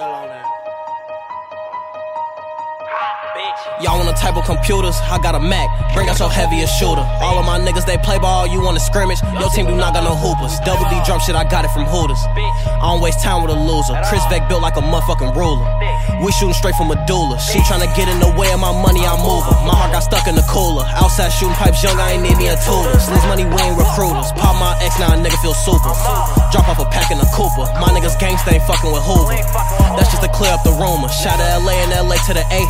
on that. Y'all want a type of computers? I got a Mac. Bring out your heaviest shooter. All of my niggas, they play ball, you want to scrimmage. Your team do not got no hoopers. Double D drum shit, I got it from Hooters. I don't waste time with a loser. Chris Beck built like a motherfucking ruler. We shooting straight from medulla. She tryna get in the way of my money, I move her. My heart got stuck in the cooler. Outside shooting pipes young, I ain't need me a tutor. Sleaze money, we ain't recruiters. Pop my ex, now a nigga feel super. Drop off a pack in a Cooper. My niggas gangsta ain't fucking with Hoover. That's just to clear up the rumor. Shout to LA and LA to the A.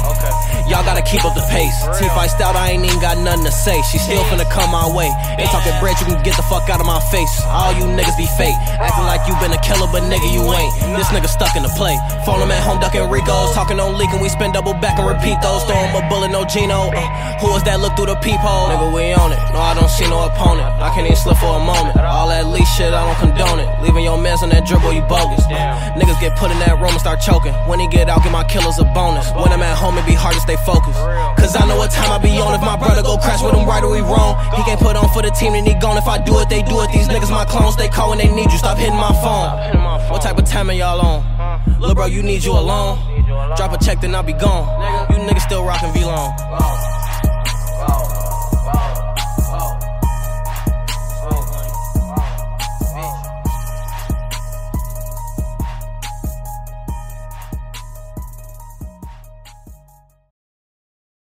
Y'all gotta keep up the pace. T fight stout, I ain't even got nothing to say. She still finna come my way. Ain't talking bread, you can get the fuck out of my face. All you niggas be fake. Acting like you been a killer, but nigga, you ain't. This nigga stuck in the play. Phone him at home, ducking Ricos. Talking on leaking, we spin double back and repeat those. Throw him a bullet, no Gino. Uh, who is that look through the peephole? Nigga, we on it. No, I don't see no opponent. I can't even slip for a moment. All that lease shit, I don't condone it. Leaving your mans on that dribble, you bogus. Get put in that room and start choking. When he get out, give my killers a bonus. When I'm at home, it be hard to stay focused. Cause I know what time I be on. If my brother go crash with him right or he wrong, he can't put on for the team, then he gone. If I do it, they do it. These niggas my clones, they call when they need you. Stop hitting my phone. What type of time are y'all on? Lil' bro, you need you alone. Drop a check, then I'll be gone. You niggas still rockin' Vlone.